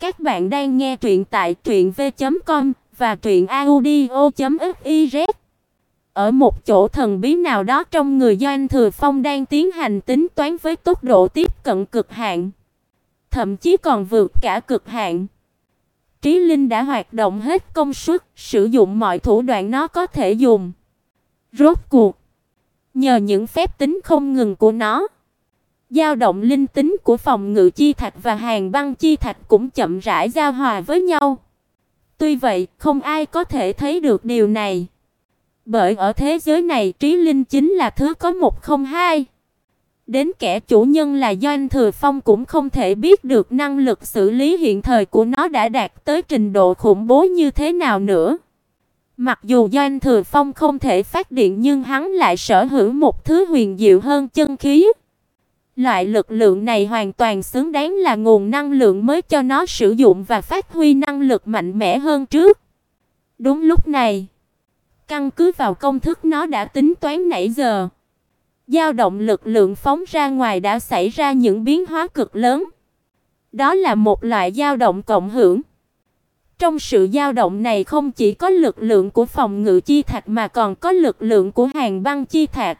Các bạn đang nghe truyện tại truyệnv.com và truyệnaudio.fiz. Ở một chỗ thần bí nào đó trong người Doanh Thừa Phong đang tiến hành tính toán với tốc độ tiếp cận cực hạn, thậm chí còn vượt cả cực hạn. Trí Linh đã hoạt động hết công suất, sử dụng mọi thủ đoạn nó có thể dùng. Rốt cuộc, nhờ những phép tính không ngừng của nó, dao động linh tính của phòng ngự chi thạch và hàng băng chi thạch cũng chậm rãi giao hòa với nhau. Tuy vậy, không ai có thể thấy được điều này. Bởi ở thế giới này trí linh chính là thứ có một không hai. Đến kẻ chủ nhân là Doanh Thừa Phong cũng không thể biết được năng lực xử lý hiện thời của nó đã đạt tới trình độ khủng bố như thế nào nữa. Mặc dù Doanh Thừa Phong không thể phát điện nhưng hắn lại sở hữu một thứ huyền diệu hơn chân khí. Loại lực lượng này hoàn toàn xứng đáng là nguồn năng lượng mới cho nó sử dụng và phát huy năng lực mạnh mẽ hơn trước. Đúng lúc này, căn cứ vào công thức nó đã tính toán nãy giờ, dao động lực lượng phóng ra ngoài đã xảy ra những biến hóa cực lớn. Đó là một loại dao động cộng hưởng. Trong sự dao động này không chỉ có lực lượng của phòng ngự chi thạch mà còn có lực lượng của hàng băng chi thạch.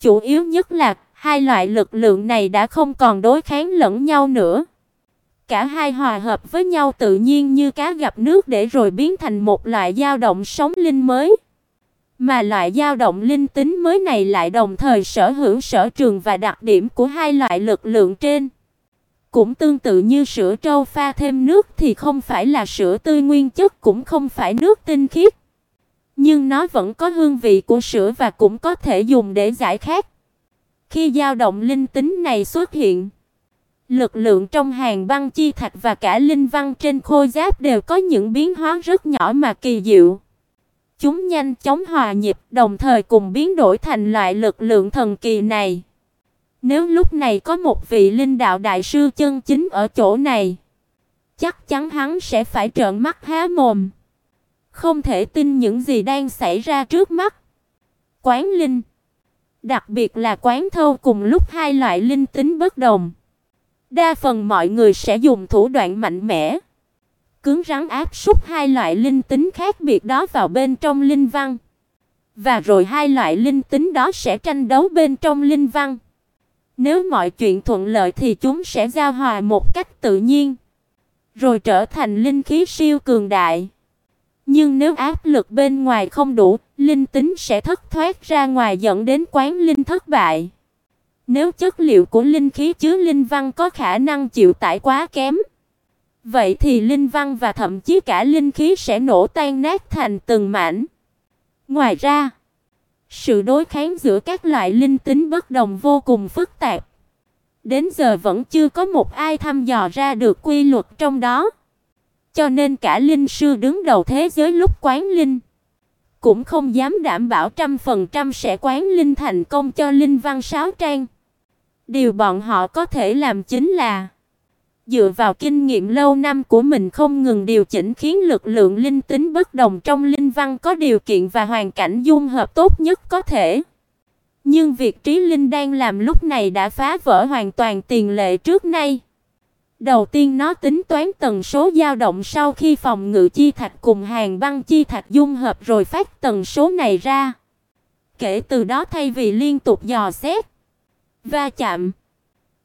Chủ yếu nhất là hai loại lực lượng này đã không còn đối kháng lẫn nhau nữa. Cả hai hòa hợp với nhau tự nhiên như cá gặp nước để rồi biến thành một loại dao động sóng linh mới. Mà loại dao động linh tính mới này lại đồng thời sở hữu sở trường và đặc điểm của hai loại lực lượng trên. Cũng tương tự như sữa trâu pha thêm nước thì không phải là sữa tươi nguyên chất, cũng không phải nước tinh khiết. Nhưng nó vẫn có hương vị của sữa và cũng có thể dùng để giải khát. Khi dao động linh tính này xuất hiện, lực lượng trong hàng băng chi thạch và cả linh văn trên khôi giáp đều có những biến hóa rất nhỏ mà kỳ diệu. Chúng nhanh chóng hòa nhịp, đồng thời cùng biến đổi thành loại lực lượng thần kỳ này. Nếu lúc này có một vị linh đạo đại sư chân chính ở chỗ này, chắc chắn hắn sẽ phải trợn mắt há mồm. Không thể tin những gì đang xảy ra trước mắt. Quán linh Đặc biệt là quán thâu cùng lúc hai loại linh tính bất đồng. Đa phần mọi người sẽ dùng thủ đoạn mạnh mẽ, cứng rắn áp súc hai loại linh tính khác biệt đó vào bên trong linh văn. Và rồi hai loại linh tính đó sẽ tranh đấu bên trong linh văn. Nếu mọi chuyện thuận lợi thì chúng sẽ giao hòa một cách tự nhiên, rồi trở thành linh khí siêu cường đại. Nhưng nếu áp lực bên ngoài không đủ, linh tính sẽ thất thoát ra ngoài dẫn đến quán linh thất bại. Nếu chất liệu của linh khí chứa linh văn có khả năng chịu tải quá kém, vậy thì linh văn và thậm chí cả linh khí sẽ nổ tan nát thành từng mảnh. Ngoài ra, sự đối kháng giữa các loại linh tính bất đồng vô cùng phức tạp. Đến giờ vẫn chưa có một ai thăm dò ra được quy luật trong đó. Cho nên cả linh sư đứng đầu thế giới lúc quán linh cũng không dám đảm bảo trăm phần trăm sẽ quán linh thành công cho linh văn sáu trang. Điều bọn họ có thể làm chính là dựa vào kinh nghiệm lâu năm của mình không ngừng điều chỉnh khiến lực lượng linh tính bất đồng trong linh văn có điều kiện và hoàn cảnh dung hợp tốt nhất có thể. Nhưng việc Trí Linh đang làm lúc này đã phá vỡ hoàn toàn tiền lệ trước nay. Đầu tiên nó tính toán tần số dao động sau khi phòng ngự chi thạch cùng hàng băng chi thạch dung hợp rồi phát tần số này ra. Kể từ đó thay vì liên tục dò xét, va chạm,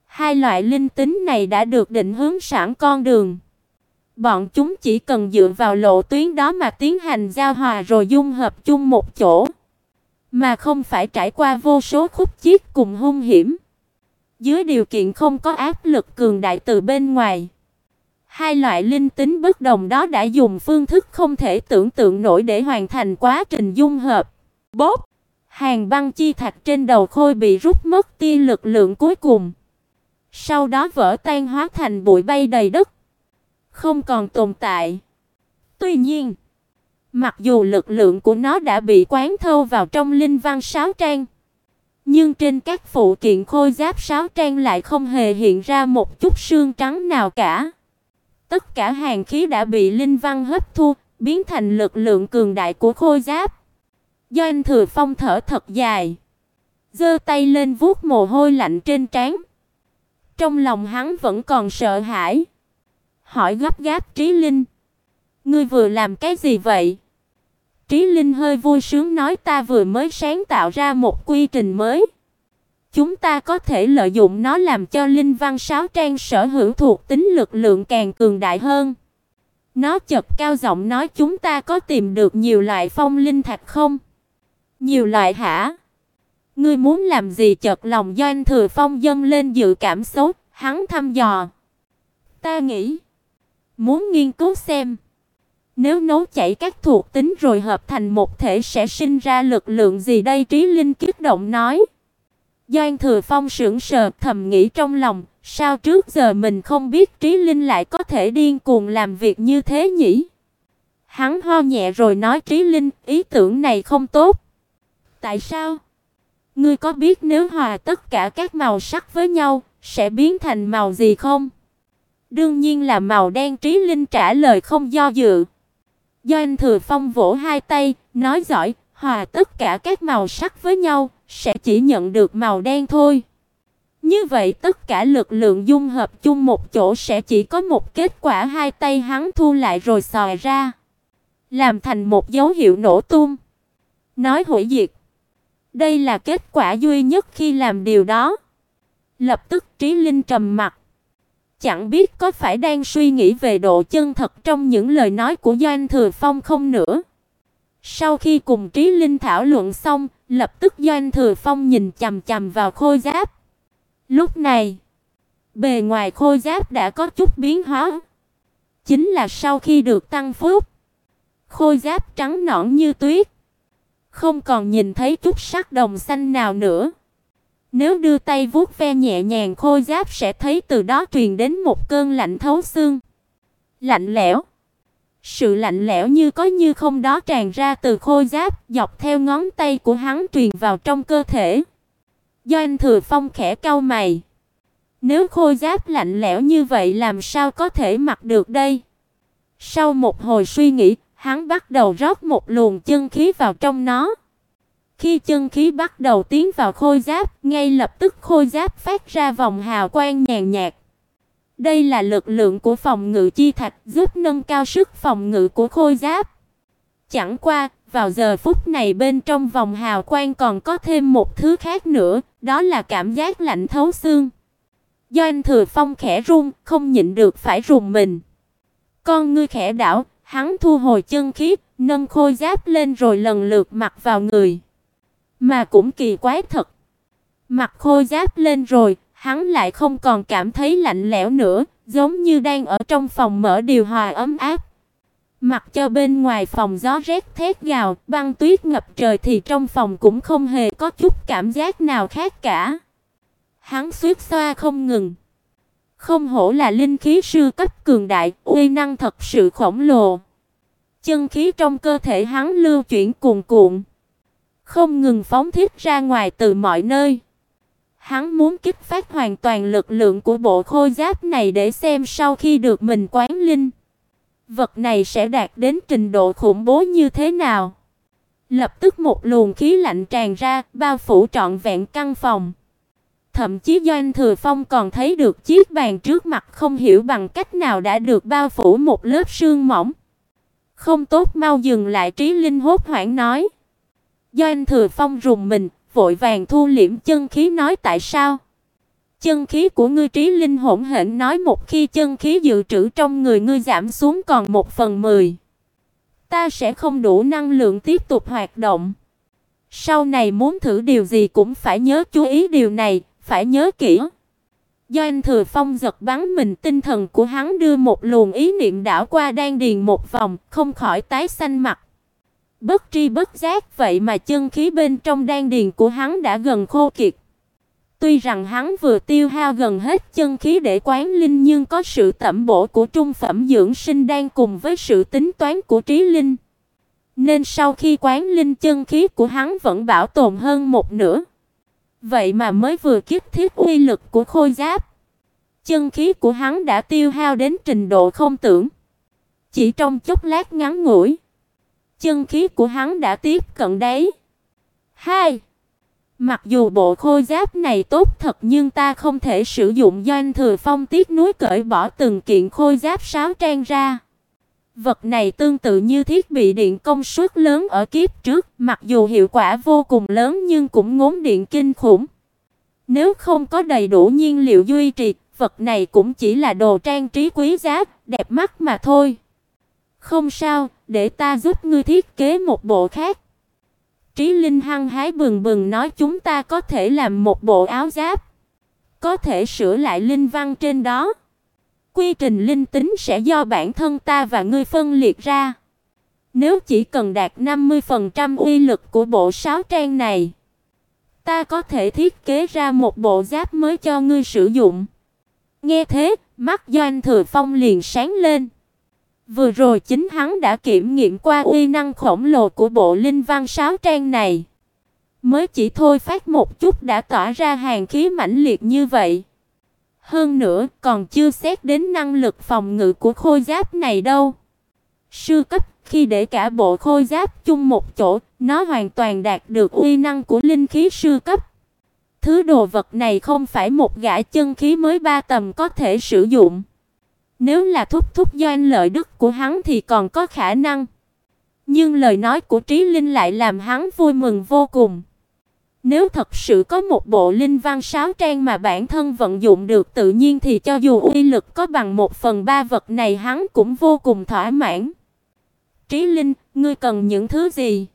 hai loại linh tính này đã được định hướng sẵn con đường. Bọn chúng chỉ cần dựa vào lộ tuyến đó mà tiến hành giao hòa rồi dung hợp chung một chỗ, mà không phải trải qua vô số khúc chiết cùng hung hiểm. Dưới điều kiện không có áp lực cường đại từ bên ngoài, hai loại linh tính bất đồng đó đã dùng phương thức không thể tưởng tượng nổi để hoàn thành quá trình dung hợp. Bóp Hàng băng chi thạch trên đầu khôi bị rút mất tia lực lượng cuối cùng. Sau đó vỡ tan hóa thành bụi bay đầy đất, không còn tồn tại. Tuy nhiên, mặc dù lực lượng của nó đã bị quán thâu vào trong linh văn sáo trang, nhưng trên các phụ kiện khôi giáp sáo trang lại không hề hiện ra một chút xương trắng nào cả. Tất cả hàng khí đã bị linh văn hấp thu, biến thành lực lượng cường đại của khôi giáp. Do anh Thừa Phong thở thật dài, giơ tay lên vuốt mồ hôi lạnh trên trán. Trong lòng hắn vẫn còn sợ hãi. hỏi gấp gáp Trí Linh. Ngươi vừa làm cái gì vậy? Trí Linh hơi vui sướng nói ta vừa mới sáng tạo ra một quy trình mới. Chúng ta có thể lợi dụng nó làm cho linh văn sáo trang sở hữu thuộc tính lực lượng càng cường đại hơn. Nó chợt cao giọng nói chúng ta có tìm được nhiều loại phong linh thạch không? Nhiều loại hả? Ngươi muốn làm gì chợt lòng Doanh Thừa Phong dâng lên dự cảm xấu, hắn thăm dò. Ta nghĩ, muốn nghiên cứu xem, nếu nấu chảy các thuộc tính rồi hợp thành một thể sẽ sinh ra lực lượng gì đây Trí Linh kích động nói. Doan Thừa Phong sững sờ thầm nghĩ trong lòng, sao trước giờ mình không biết Trí Linh lại có thể điên cuồng làm việc như thế nhỉ? Hắn ho nhẹ rồi nói Trí Linh, ý tưởng này không tốt. Tại sao? Ngươi có biết nếu hòa tất cả các màu sắc với nhau sẽ biến thành màu gì không? Đương nhiên là màu đen Trí Linh trả lời không do dự. Doanh Thừa Phong vỗ hai tay, nói giỏi, hòa tất cả các màu sắc với nhau sẽ chỉ nhận được màu đen thôi. Như vậy tất cả lực lượng dung hợp chung một chỗ sẽ chỉ có một kết quả hai tay hắn thu lại rồi xòe ra, làm thành một dấu hiệu nổ tung. Nói hủy diệt. Đây là kết quả duy nhất khi làm điều đó. Lập tức Trí Linh trầm mặt. Chẳng biết có phải đang suy nghĩ về độ chân thật trong những lời nói của Doanh Thừa Phong không nữa. Sau khi cùng Trí Linh thảo luận xong, lập tức Doanh Thừa Phong nhìn chằm chằm vào khôi giáp. Lúc này, bề ngoài khôi giáp đã có chút biến hóa. Chính là sau khi được tăng phúc, khôi giáp trắng nõn như tuyết, không còn nhìn thấy chút sắc đồng xanh nào nữa. Nếu đưa tay vuốt ve nhẹ nhàng khôi giáp sẽ thấy từ đó truyền đến một cơn lạnh thấu xương. Lạnh lẽo. Sự lạnh lẽo như có như không đó tràn ra từ khôi giáp, dọc theo ngón tay của hắn truyền vào trong cơ thể. Do anh Thừa Phong khẽ cau mày. Nếu khôi giáp lạnh lẽo như vậy làm sao có thể mặc được đây? Sau một hồi suy nghĩ, hắn bắt đầu rót một luồng chân khí vào trong nó. Khi chân khí bắt đầu tiến vào khôi giáp, ngay lập tức khôi giáp phát ra vòng hào quang nhàn nhạt. Đây là lực lượng của phòng ngự chi thạch giúp nâng cao sức phòng ngự của khôi giáp. Chẳng qua, vào giờ phút này bên trong vòng hào quang còn có thêm một thứ khác nữa, đó là cảm giác lạnh thấu xương. Do anh Thừa Phong khẽ run, không nhịn được phải rùng mình. Con ngươi khẽ đảo, hắn thu hồi chân khí, nâng khôi giáp lên rồi lần lượt mặc vào người. Mà cũng kỳ quái thật. Mặc khôi giáp lên rồi, hắn lại không còn cảm thấy lạnh lẽo nữa, giống như đang ở trong phòng mở điều hòa ấm áp. Mặc cho bên ngoài phòng gió rét thét gào, băng tuyết ngập trời thì trong phòng cũng không hề có chút cảm giác nào khác cả. Hắn suýt xoa không ngừng. Không hổ là linh khí sư cấp cường đại, uy năng thật sự khổng lồ. Chân khí trong cơ thể hắn lưu chuyển cuồn cuộn, không ngừng phóng thích ra ngoài từ mọi nơi. Hắn muốn kích phát hoàn toàn lực lượng của bộ khôi giáp này để xem sau khi được mình quán linh, vật này sẽ đạt đến trình độ khủng bố như thế nào. Lập tức một luồng khí lạnh tràn ra, bao phủ trọn vẹn căn phòng. Thậm chí Doanh Thừa Phong còn thấy được chiếc bàn trước mặt không hiểu bằng cách nào đã được bao phủ một lớp sương mỏng. Không tốt mau dừng lại Trí Linh hốt hoảng nói. Doanh Thừa Phong rùng mình, vội vàng thu liễm chân khí nói tại sao? Chân khí của ngươi trí linh hỗn hển nói một khi chân khí dự trữ trong người ngươi giảm xuống còn một phần mười, ta sẽ không đủ năng lượng tiếp tục hoạt động. Sau này muốn thử điều gì cũng phải nhớ chú ý điều này, phải nhớ kỹ. Do anh Thừa Phong giật bắn mình tinh thần của hắn đưa một luồng ý niệm đảo qua đan điền một vòng, không khỏi tái xanh mặt. Bất tri bất giác, vậy mà chân khí bên trong đan điền của hắn đã gần khô kiệt. Tuy rằng hắn vừa tiêu hao gần hết chân khí để quán linh, nhưng có sự tẩm bổ của trung phẩm dưỡng sinh đang cùng với sự tính toán của trí linh. Nên sau khi quán linh, chân khí của hắn vẫn bảo tồn hơn một nửa. Vậy mà mới vừa kích thiết uy lực của khôi giáp. Chân khí của hắn đã tiêu hao đến trình độ không tưởng. Chỉ trong chốc lát ngắn ngủi chân khí của hắn đã tiếp cận đấy. Hai, Mặc dù bộ khôi giáp này tốt thật nhưng ta không thể sử dụng doanh Thừa Phong tiếc núi cởi bỏ từng kiện khôi giáp sáo trang ra. Vật này tương tự như thiết bị điện công suất lớn ở kiếp trước, mặc dù hiệu quả vô cùng lớn nhưng cũng ngốn điện kinh khủng. Nếu không có đầy đủ nhiên liệu duy trì, vật này cũng chỉ là đồ trang trí quý giá, đẹp mắt mà thôi. Không sao, để ta giúp ngươi thiết kế một bộ khác. Trí Linh hăng hái bừng bừng nói chúng ta có thể làm một bộ áo giáp, có thể sửa lại linh văn trên đó. Quy trình linh tính sẽ do bản thân ta và ngươi phân liệt ra. Nếu chỉ cần đạt 50% uy lực của bộ sáo trang này, ta có thể thiết kế ra một bộ giáp mới cho ngươi sử dụng. Nghe thế, mắt Doanh Thừa Phong liền sáng lên. Vừa rồi chính hắn đã kiểm nghiệm qua uy năng khổng lồ của bộ linh văn sáo trang này. Mới chỉ thôi phát một chút đã tỏa ra hàng khí mãnh liệt như vậy. Hơn nữa, còn chưa xét đến năng lực phòng ngự của khôi giáp này đâu. Sư cấp, khi để cả bộ khôi giáp chung một chỗ, nó hoàn toàn đạt được uy năng của linh khí sư cấp. Thứ đồ vật này không phải một gã chân khí mới ba tầm có thể sử dụng. Nếu là thúc thúc doanh lợi đức của hắn thì còn có khả năng. Nhưng lời nói của Trí Linh lại làm hắn vui mừng vô cùng. Nếu thật sự có một bộ linh văn sáo trang mà bản thân vận dụng được tự nhiên thì cho dù uy lực có bằng một phần ba vật này hắn cũng vô cùng thỏa mãn. Trí Linh, ngươi cần những thứ gì?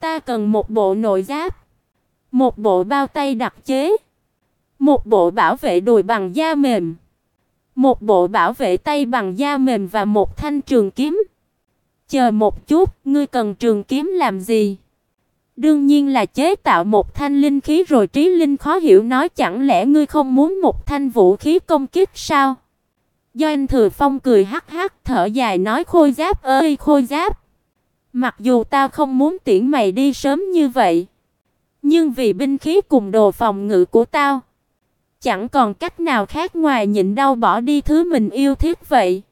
Ta cần một bộ nội giáp, một bộ bao tay đặc chế, một bộ bảo vệ đùi bằng da mềm, một bộ bảo vệ tay bằng da mềm và một thanh trường kiếm. Chờ một chút, ngươi cần trường kiếm làm gì? Đương nhiên là chế tạo một thanh linh khí rồi Trí Linh khó hiểu nói chẳng lẽ ngươi không muốn một thanh vũ khí công kích sao? Do anh Thừa Phong cười hắc hắc thở dài nói khôi giáp ơi khôi giáp. Mặc dù ta không muốn tiễn mày đi sớm như vậy, nhưng vì binh khí cùng đồ phòng ngự của tao, chẳng còn cách nào khác ngoài nhịn đau bỏ đi thứ mình yêu thích vậy.